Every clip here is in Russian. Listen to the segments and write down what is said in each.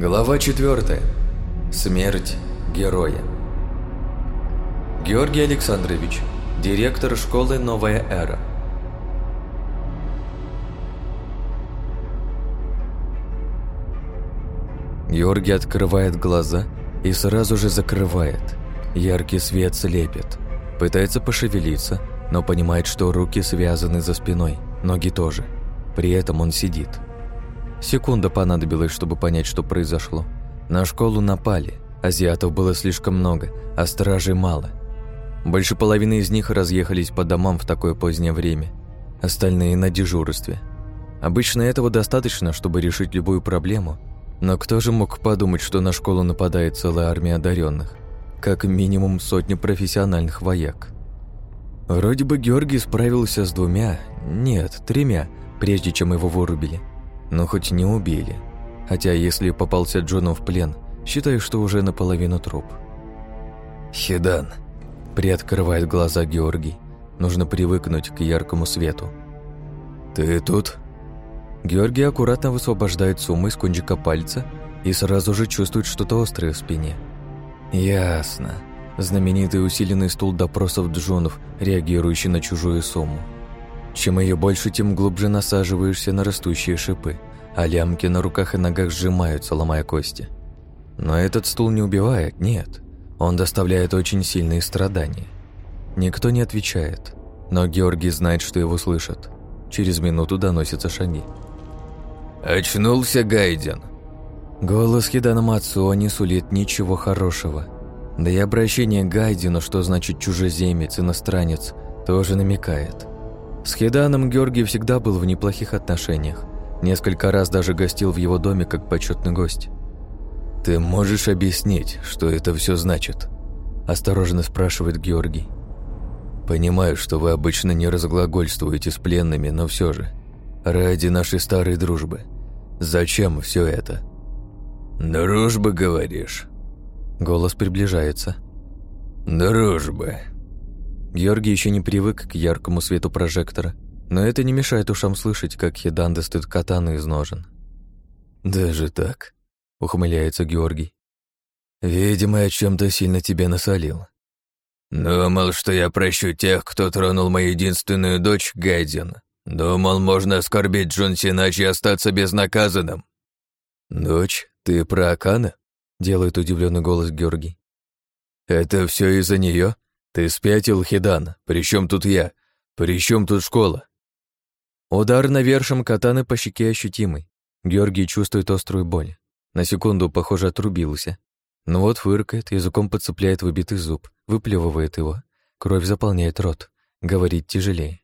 Глава 4. Смерть героя. Георгий Александрович, директор школы «Новая эра». Георгий открывает глаза и сразу же закрывает. Яркий свет слепит. Пытается пошевелиться, но понимает, что руки связаны за спиной, ноги тоже. При этом он сидит. Секунда понадобилась, чтобы понять, что произошло. На школу напали. Азиатов было слишком много, а стражей мало. Больше половины из них разъехались по домам в такое позднее время. Остальные на дежурстве. Обычно этого достаточно, чтобы решить любую проблему. Но кто же мог подумать, что на школу нападает целая армия одаренных? Как минимум сотни профессиональных вояк. Вроде бы Георгий справился с двумя, нет, тремя, прежде чем его вырубили. Но хоть не убили. Хотя если попался Джону в плен, считаю, что уже наполовину труп. «Хедан», — приоткрывает глаза Георгий. Нужно привыкнуть к яркому свету. «Ты тут?» Георгий аккуратно высвобождает сумму из кончика пальца и сразу же чувствует что-то острое в спине. «Ясно. Знаменитый усиленный стул допросов Джонов, реагирующий на чужую сумму. Чем ее больше, тем глубже насаживаешься на растущие шипы, а лямки на руках и ногах сжимаются, ломая кости. Но этот стул не убивает, нет. Он доставляет очень сильные страдания. Никто не отвечает, но Георгий знает, что его слышат. Через минуту доносятся шаги. «Очнулся Гайден!» Голос Хидана Мацуо не сулит ничего хорошего. Да и обращение к Гайдену, что значит чужеземец, иностранец, тоже намекает. С Хеданом Георгий всегда был в неплохих отношениях. Несколько раз даже гостил в его доме как почетный гость. «Ты можешь объяснить, что это все значит?» Осторожно спрашивает Георгий. «Понимаю, что вы обычно не разглагольствуете с пленными, но все же, ради нашей старой дружбы, зачем все это?» «Дружба, говоришь?» Голос приближается. «Дружба», Георгий еще не привык к яркому свету прожектора, но это не мешает ушам слышать, как Хедан достает катану из ножен. «Даже так?» — ухмыляется Георгий. «Видимо, я чем-то сильно тебе насолил. Думал, что я прощу тех, кто тронул мою единственную дочь, Гайден. Думал, можно оскорбить Джунси, иначе остаться безнаказанным». «Дочь? Ты про Акана?» — делает удивленный голос Георгий. «Это все из-за нее? «Ты спятил, Хидан? Причем тут я? Причем тут школа?» Удар навершем катаны по щеке ощутимый. Георгий чувствует острую боль. На секунду, похоже, отрубился. Но вот фыркает, языком подцепляет выбитый зуб, выплевывает его. Кровь заполняет рот. Говорит тяжелее.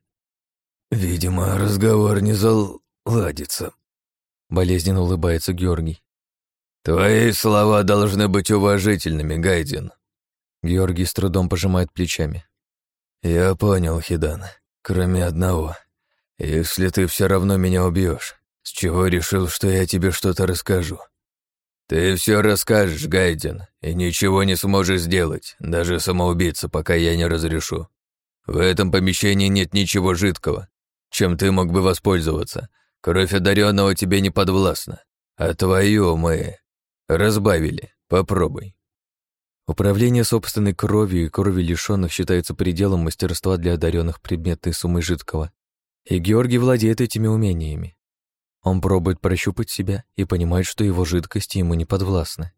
«Видимо, разговор не заладится», — болезненно улыбается Георгий. «Твои слова должны быть уважительными, Гайдин. Георгий с трудом пожимает плечами. «Я понял, Хидан. Кроме одного. Если ты все равно меня убьешь, с чего решил, что я тебе что-то расскажу? Ты все расскажешь, Гайден, и ничего не сможешь сделать, даже самоубийца, пока я не разрешу. В этом помещении нет ничего жидкого, чем ты мог бы воспользоваться. Кровь одаренного тебе не подвластна, а твою мы разбавили. Попробуй. Управление собственной кровью и кровью лишенных считается пределом мастерства для одаренных предметной суммы жидкого. И Георгий владеет этими умениями. Он пробует прощупать себя и понимает, что его жидкости ему не подвластны.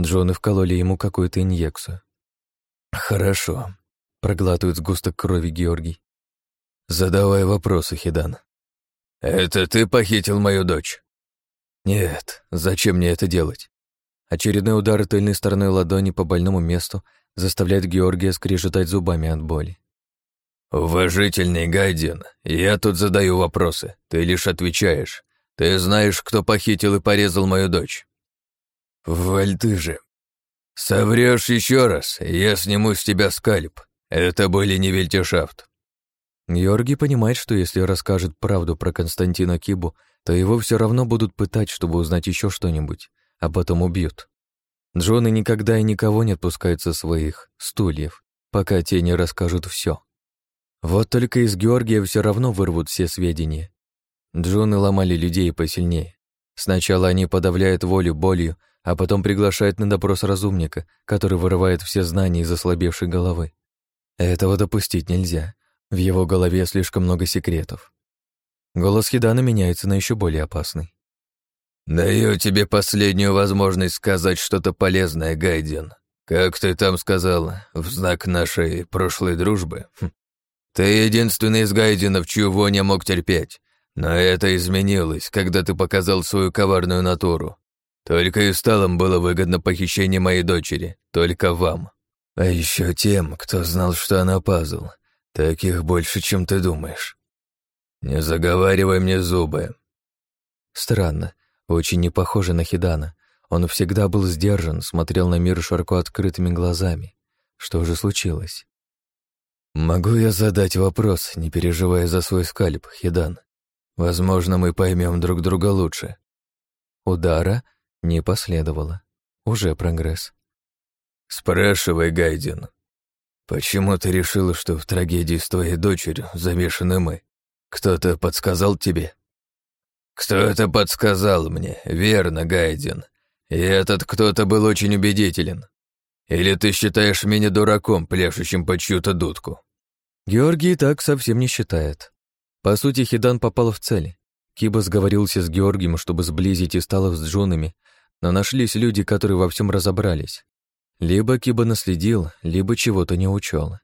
Джоны вкололи ему какую-то инъекцию. «Хорошо», — проглатывает сгусток крови Георгий. «Задавай вопросы, Хидан». «Это ты похитил мою дочь?» «Нет, зачем мне это делать? Очередной удар тыльной стороной ладони по больному месту заставляет Георгия скрежетать зубами от боли. «Уважительный Гайден, я тут задаю вопросы, ты лишь отвечаешь. Ты знаешь, кто похитил и порезал мою дочь?» «Валь же!» «Соврёшь еще раз, я сниму с тебя скальп. Это были не Вельтешафт». Георгий понимает, что если расскажет правду про Константина Кибу, то его все равно будут пытать, чтобы узнать еще что-нибудь а потом убьют. Джоны никогда и никого не отпускают со своих стульев, пока те не расскажут все. Вот только из Георгия все равно вырвут все сведения. Джоны ломали людей посильнее. Сначала они подавляют волю болью, а потом приглашает на допрос разумника, который вырывает все знания из ослабевшей головы. Этого допустить нельзя. В его голове слишком много секретов. Голос Хидана меняется на еще более опасный. «Даю тебе последнюю возможность сказать что-то полезное, Гайден. Как ты там сказал, в знак нашей прошлой дружбы? Хм. Ты единственный из Гайденов, чью вонь я мог терпеть. Но это изменилось, когда ты показал свою коварную натуру. Только и сталом было выгодно похищение моей дочери, только вам. А еще тем, кто знал, что она пазл. Таких больше, чем ты думаешь. Не заговаривай мне зубы. Странно, очень не похоже на Хидана. Он всегда был сдержан, смотрел на мир широко открытыми глазами. Что же случилось? «Могу я задать вопрос, не переживая за свой скальп, Хидан? Возможно, мы поймем друг друга лучше». Удара не последовало. Уже прогресс. «Спрашивай, Гайден, почему ты решила, что в трагедии с твоей дочерью замешаны мы? Кто-то подсказал тебе?» «Кто-то подсказал мне, верно, Гайден. И этот кто-то был очень убедителен. Или ты считаешь меня дураком, пляшущим по чью-то дудку?» Георгий так совсем не считает. По сути, Хидан попал в цель. Киба сговорился с Георгием, чтобы сблизить Исталов с Джунами, но нашлись люди, которые во всем разобрались. Либо Киба наследил, либо чего-то не учел.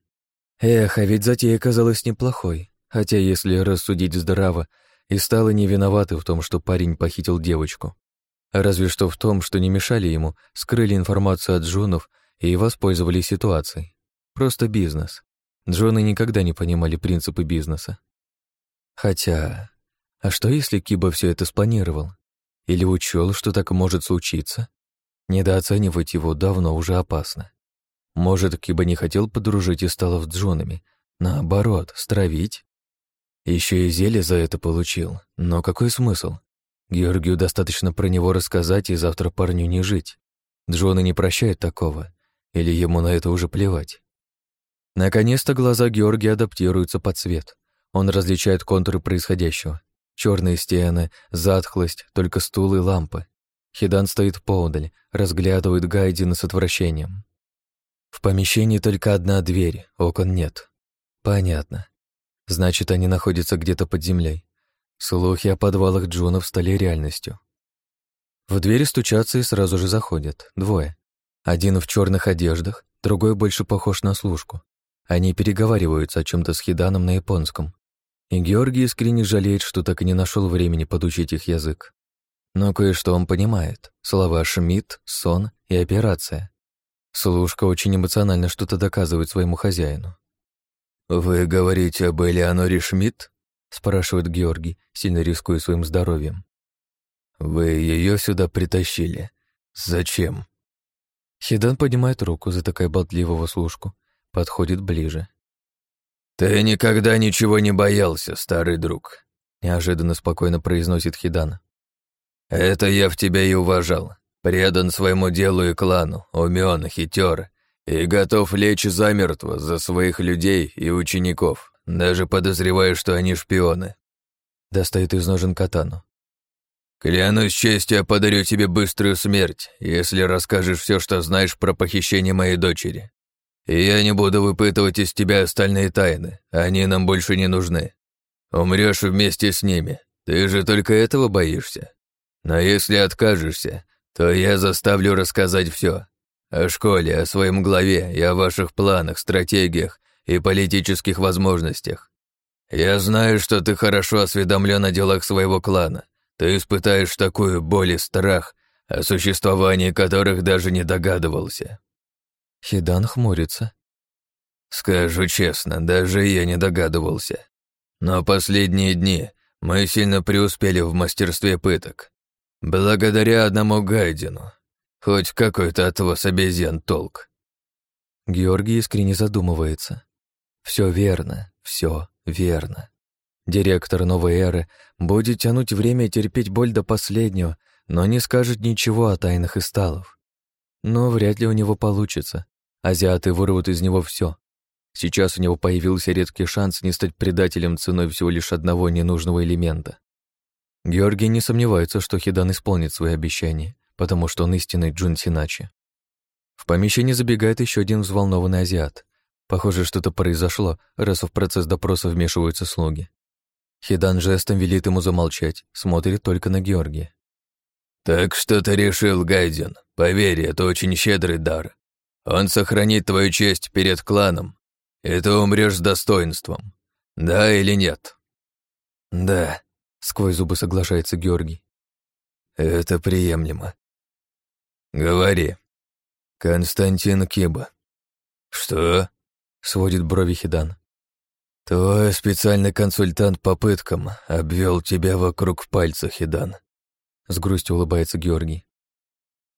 Эх, а ведь затея казалась неплохой. Хотя, если рассудить здраво, и стала не виноваты в том, что парень похитил девочку. Разве что в том, что не мешали ему, скрыли информацию от Джонов и воспользовались ситуацией. Просто бизнес. Джоны никогда не понимали принципы бизнеса. Хотя, а что если Киба все это спланировал? Или учел, что так может случиться? Недооценивать его давно уже опасно. Может, Киба не хотел подружить и стало с Джонами, наоборот, стравить? Еще и зелье за это получил. Но какой смысл? Георгию достаточно про него рассказать, и завтра парню не жить. Джона не прощает такого. Или ему на это уже плевать. Наконец-то глаза Георгия адаптируются под цвет. Он различает контуры происходящего. Черные стены, затхлость, только стул и лампы. Хидан стоит поодаль, разглядывает Гайдина с отвращением. В помещении только одна дверь, окон нет. Понятно. Значит, они находятся где-то под землей. Слухи о подвалах Джунов стали реальностью. В двери стучатся и сразу же заходят. Двое. Один в черных одеждах, другой больше похож на служку. Они переговариваются о чем то с Хиданом на японском. И Георгий искренне жалеет, что так и не нашел времени подучить их язык. Но кое-что он понимает. Слова «шмидт», «сон» и «операция». Служка очень эмоционально что-то доказывает своему хозяину. «Вы говорите об Элеоноре Шмидт?» — спрашивает Георгий, сильно рискуя своим здоровьем. «Вы ее сюда притащили. Зачем?» Хидан поднимает руку за такая болтливого служку, подходит ближе. «Ты никогда ничего не боялся, старый друг», — неожиданно спокойно произносит Хидан. «Это я в тебя и уважал. Предан своему делу и клану, умен, хитер, и готов лечь замертво за своих людей и учеников, даже подозревая, что они шпионы. Достает из ножен катану. Клянусь честью, я подарю тебе быструю смерть, если расскажешь все, что знаешь про похищение моей дочери. И я не буду выпытывать из тебя остальные тайны, они нам больше не нужны. Умрешь вместе с ними, ты же только этого боишься. Но если откажешься, то я заставлю рассказать все, о школе, о своем главе и о ваших планах, стратегиях и политических возможностях. Я знаю, что ты хорошо осведомлен о делах своего клана. Ты испытаешь такую боль и страх, о существовании которых даже не догадывался». Хидан хмурится. «Скажу честно, даже я не догадывался. Но последние дни мы сильно преуспели в мастерстве пыток. Благодаря одному Гайдину, Хоть какой-то от вас обезьян толк. Георгий искренне задумывается. Все верно, все верно. Директор новой эры будет тянуть время и терпеть боль до последнего, но не скажет ничего о тайнах исталов. Но вряд ли у него получится. Азиаты вырвут из него все. Сейчас у него появился редкий шанс не стать предателем ценой всего лишь одного ненужного элемента. Георгий не сомневается, что Хидан исполнит свои обещания, потому что он истинный Джун Синачи. В помещение забегает еще один взволнованный азиат. Похоже, что-то произошло, раз в процесс допроса вмешиваются слуги. Хидан жестом велит ему замолчать, смотрит только на Георгия. «Так что ты решил, Гайден? Поверь, это очень щедрый дар. Он сохранит твою честь перед кланом, и ты умрешь с достоинством. Да или нет?» «Да», — сквозь зубы соглашается Георгий. «Это приемлемо». «Говори». «Константин Киба». «Что?» — сводит брови Хидан. «Твой специальный консультант по пыткам обвел тебя вокруг пальца, Хидан», — с грустью улыбается Георгий.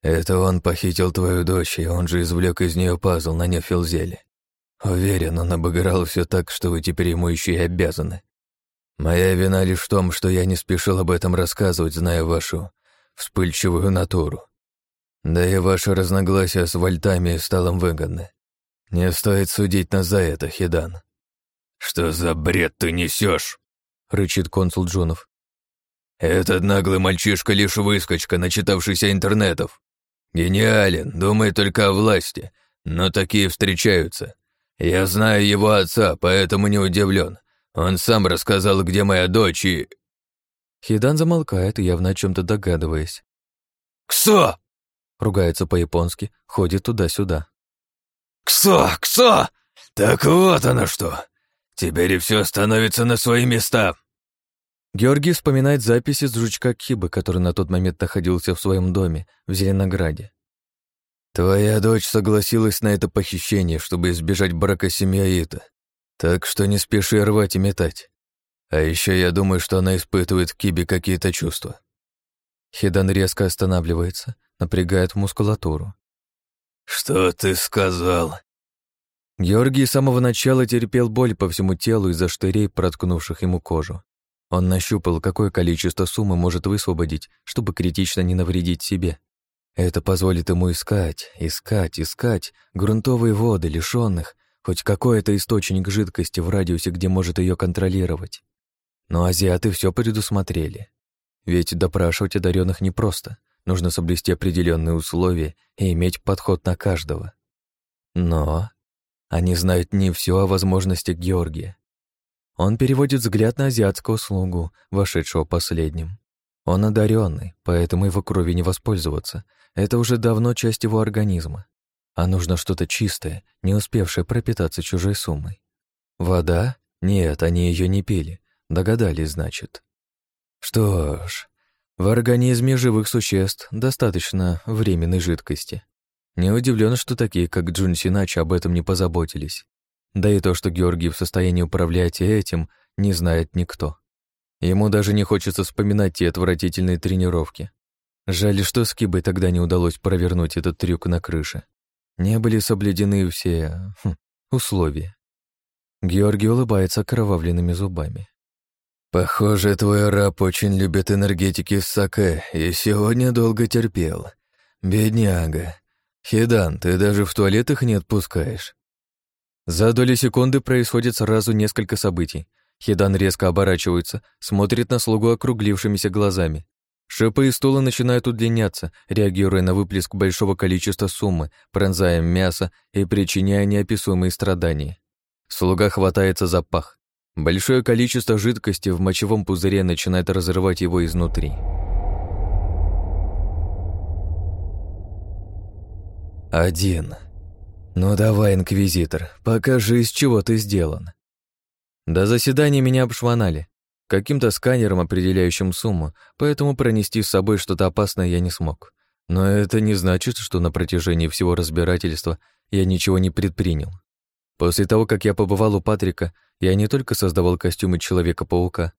«Это он похитил твою дочь, и он же извлек из нее пазл на нефилзеле. Уверен, он обыграл все так, что вы теперь ему еще и обязаны. Моя вина лишь в том, что я не спешил об этом рассказывать, зная вашу вспыльчивую натуру. Да и ваше разногласие с вольтами и сталом выгодны. Не стоит судить нас за это, Хидан. «Что за бред ты несешь? рычит консул Джонов. «Этот наглый мальчишка лишь выскочка, начитавшийся интернетов. Гениален, думает только о власти, но такие встречаются. Я знаю его отца, поэтому не удивлен. Он сам рассказал, где моя дочь и...» Хидан замолкает, явно о чем то догадываясь. «Ксо!» — ругается по-японски, ходит туда-сюда. «Ксо! Ксо! Так вот оно что! Теперь и все становится на свои места!» Георгий вспоминает записи с жучка Кибы, который на тот момент находился в своем доме в Зеленограде. «Твоя дочь согласилась на это похищение, чтобы избежать брака с Ита. Так что не спеши рвать и метать. А еще я думаю, что она испытывает к Кибе какие-то чувства». Хидан резко останавливается, напрягает мускулатуру. «Что ты сказал?» Георгий с самого начала терпел боль по всему телу из-за штырей, проткнувших ему кожу. Он нащупал, какое количество суммы может высвободить, чтобы критично не навредить себе. Это позволит ему искать, искать, искать грунтовые воды, лишенных хоть какой-то источник жидкости в радиусе, где может ее контролировать. Но азиаты все предусмотрели. Ведь допрашивать одаренных непросто. Нужно соблюсти определенные условия и иметь подход на каждого. Но они знают не все о возможностях Георгия. Он переводит взгляд на азиатского слугу, вошедшего последним. Он одаренный, поэтому его крови не воспользоваться. Это уже давно часть его организма. А нужно что-то чистое, не успевшее пропитаться чужой суммой. Вода? Нет, они ее не пили. Догадались, значит. Что ж, в организме живых существ достаточно временной жидкости. Не удивлен, что такие, как Джун Синачи, об этом не позаботились. Да и то, что Георгий в состоянии управлять этим, не знает никто. Ему даже не хочется вспоминать те отвратительные тренировки. Жаль, что с Кибой тогда не удалось провернуть этот трюк на крыше. Не были соблюдены все хм, условия. Георгий улыбается окровавленными зубами. «Похоже, твой раб очень любит энергетики с саке и сегодня долго терпел. Бедняга. «Хидан, ты даже в туалет их не отпускаешь». За доли секунды происходит сразу несколько событий. Хидан резко оборачивается, смотрит на слугу округлившимися глазами. Шипы и стула начинают удлиняться, реагируя на выплеск большого количества суммы, пронзая мясо и причиняя неописуемые страдания. Слуга хватается за пах. Большое количество жидкости в мочевом пузыре начинает разрывать его изнутри. Один. Ну давай, инквизитор, покажи, из чего ты сделан. До заседания меня обшвонали. Каким-то сканером, определяющим сумму, поэтому пронести с собой что-то опасное я не смог. Но это не значит, что на протяжении всего разбирательства я ничего не предпринял. После того, как я побывал у Патрика, я не только создавал костюмы Человека-паука,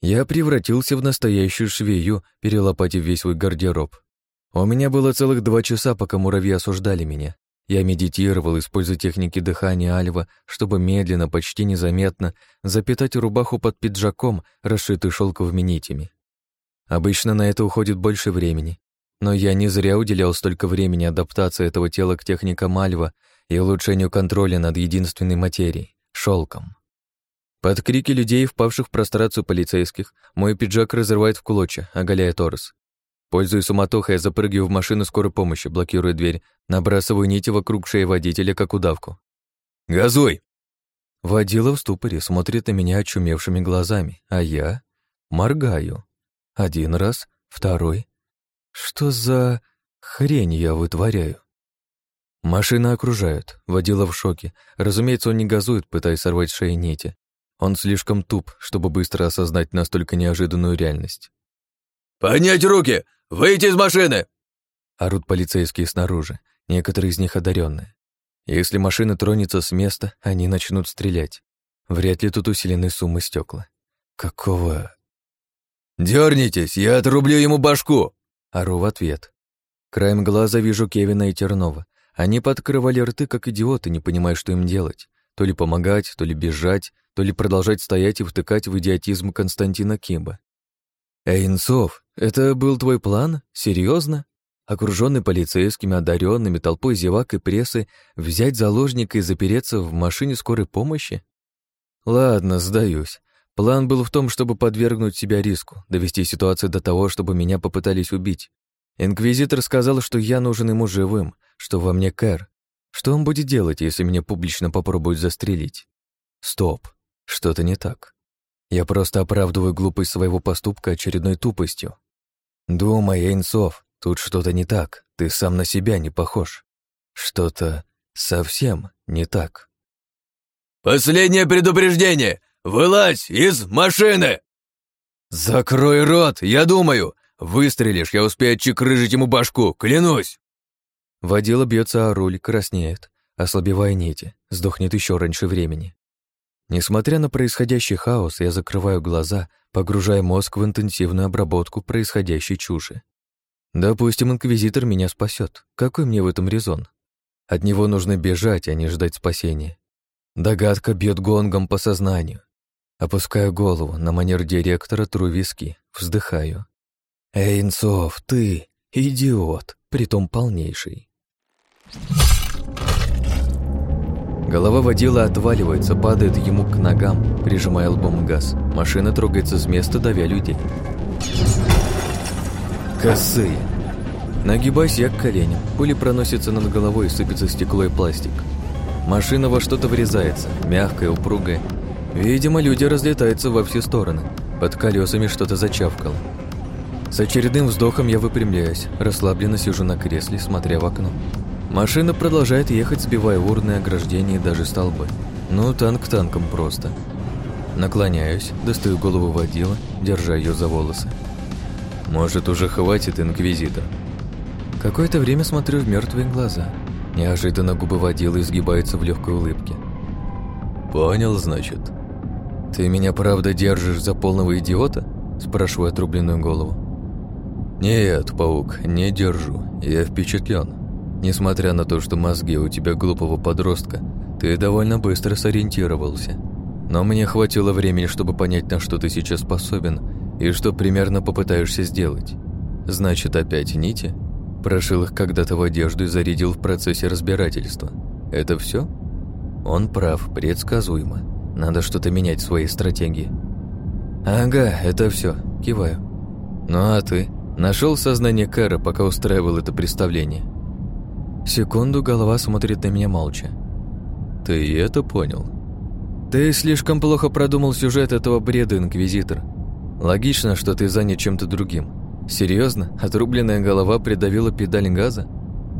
я превратился в настоящую швею, перелопатив весь свой гардероб. У меня было целых два часа, пока муравьи осуждали меня. Я медитировал, используя техники дыхания альва, чтобы медленно, почти незаметно запитать рубаху под пиджаком, расшитую шелковыми нитями. Обычно на это уходит больше времени, но я не зря уделял столько времени адаптации этого тела к техникам альва и улучшению контроля над единственной материей — шелком. Под крики людей, впавших в прострацию полицейских, мой пиджак разрывает в клочья, оголяя торс. Пользуясь суматохой, я запрыгиваю в машину скорой помощи, блокируя дверь, набрасываю нити вокруг шеи водителя, как удавку. «Газуй!» Водила в ступоре, смотрит на меня очумевшими глазами, а я моргаю. Один раз, второй. Что за хрень я вытворяю? Машина окружают, водила в шоке. Разумеется, он не газует, пытаясь сорвать шеи нити. Он слишком туп, чтобы быстро осознать настолько неожиданную реальность. «Поднять руки! Выйти из машины!» Орут полицейские снаружи, некоторые из них одаренные. Если машина тронется с места, они начнут стрелять. Вряд ли тут усилены суммы стекла. Какого... Дернитесь, я отрублю ему башку!» Ору в ответ. Краем глаза вижу Кевина и Тернова. Они подкрывали рты, как идиоты, не понимая, что им делать. То ли помогать, то ли бежать, то ли продолжать стоять и втыкать в идиотизм Константина Кимба. «Эйнцов, это был твой план? Серьезно? Окруженный полицейскими, одаренными, толпой зевак и прессы, взять заложника и запереться в машине скорой помощи? Ладно, сдаюсь. План был в том, чтобы подвергнуть себя риску, довести ситуацию до того, чтобы меня попытались убить. Инквизитор сказал, что я нужен ему живым, что во мне Кэр. Что он будет делать, если меня публично попробуют застрелить? Стоп, что-то не так. Я просто оправдываю глупость своего поступка очередной тупостью. Думай, Эйнсов, тут что-то не так, ты сам на себя не похож. Что-то совсем не так. «Последнее предупреждение! Вылазь из машины!» «Закрой рот, я думаю! Выстрелишь, я успею отчекрыжить ему башку, клянусь!» Водила бьется о руль, краснеет, ослабевая нити, сдохнет еще раньше времени. Несмотря на происходящий хаос, я закрываю глаза, погружая мозг в интенсивную обработку происходящей чуши. Допустим, инквизитор меня спасет. Какой мне в этом резон? От него нужно бежать, а не ждать спасения. Догадка бьет гонгом по сознанию. Опускаю голову, на манер директора тру виски, вздыхаю. Эйнцов, ты идиот, притом полнейший. Голова водила отваливается, падает ему к ногам, прижимая лбом газ. Машина трогается с места, давя людей. Косые. Нагибаюсь я к коленям. Пули проносятся над головой и сыпется стекло и пластик. Машина во что-то врезается, мягкая, упругая. Видимо, люди разлетаются во все стороны. Под колесами что-то зачавкало. С очередным вздохом я выпрямляюсь, расслабленно сижу на кресле, смотря в окно. Машина продолжает ехать, сбивая урны, ограждения и даже столбы. Ну, танк танком просто. Наклоняюсь, достаю голову водила, держа ее за волосы. Может, уже хватит, инквизитор? Какое-то время смотрю в мертвые глаза. Неожиданно губы водила изгибаются в легкой улыбке. «Понял, значит?» «Ты меня правда держишь за полного идиота?» Спрашиваю отрубленную голову. «Нет, паук, не держу. Я впечатлен. Несмотря на то, что мозги у тебя глупого подростка, ты довольно быстро сориентировался. Но мне хватило времени, чтобы понять, на что ты сейчас способен и что примерно попытаешься сделать. Значит, опять нити? Прошил их когда-то в одежду и зарядил в процессе разбирательства. Это все? Он прав, предсказуемо. Надо что-то менять в своей стратегии. Ага, это все. Киваю. Ну а ты? Нашел сознание Кара, пока устраивал это представление? Секунду голова смотрит на меня молча. «Ты это понял?» «Ты слишком плохо продумал сюжет этого бреда, Инквизитор. Логично, что ты занят чем-то другим. Серьезно? Отрубленная голова придавила педаль газа?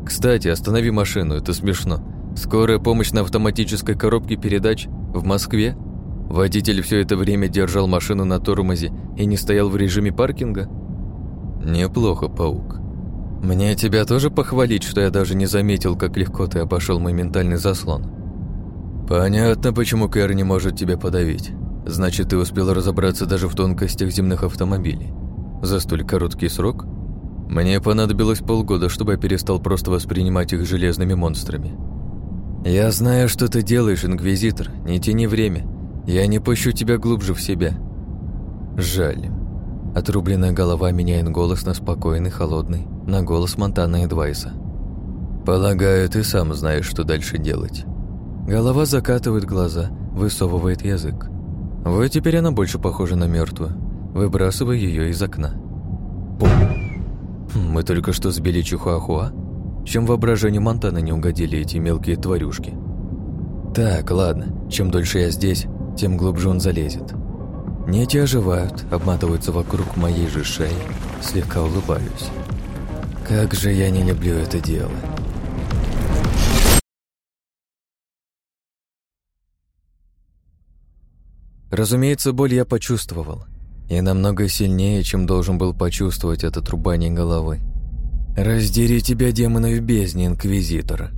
Кстати, останови машину, это смешно. Скорая помощь на автоматической коробке передач в Москве? Водитель все это время держал машину на тормозе и не стоял в режиме паркинга? Неплохо, паук. «Мне тебя тоже похвалить, что я даже не заметил, как легко ты обошел мой ментальный заслон?» «Понятно, почему Кэр не может тебя подавить. Значит, ты успел разобраться даже в тонкостях земных автомобилей. За столь короткий срок? Мне понадобилось полгода, чтобы я перестал просто воспринимать их железными монстрами. Я знаю, что ты делаешь, Инквизитор. Не тяни время. Я не пущу тебя глубже в себя. Жаль. Отрубленная голова меняет голос на спокойный, холодный, на голос Монтана Эдвайса. «Полагаю, ты сам знаешь, что дальше делать». Голова закатывает глаза, высовывает язык. Вот теперь она больше похожа на мертвую. Выбрасываю ее из окна. Пум! Хм, мы только что сбили Чихуахуа? Чем воображению Монтана не угодили эти мелкие тварюшки? Так, ладно, чем дольше я здесь, тем глубже он залезет. Нети оживают, обматываются вокруг моей же шеи, слегка улыбаюсь. Как же я не люблю это дело. Разумеется, боль я почувствовал. И намного сильнее, чем должен был почувствовать это трубание головы. «Раздери тебя, демоны в бездне, Инквизитор!»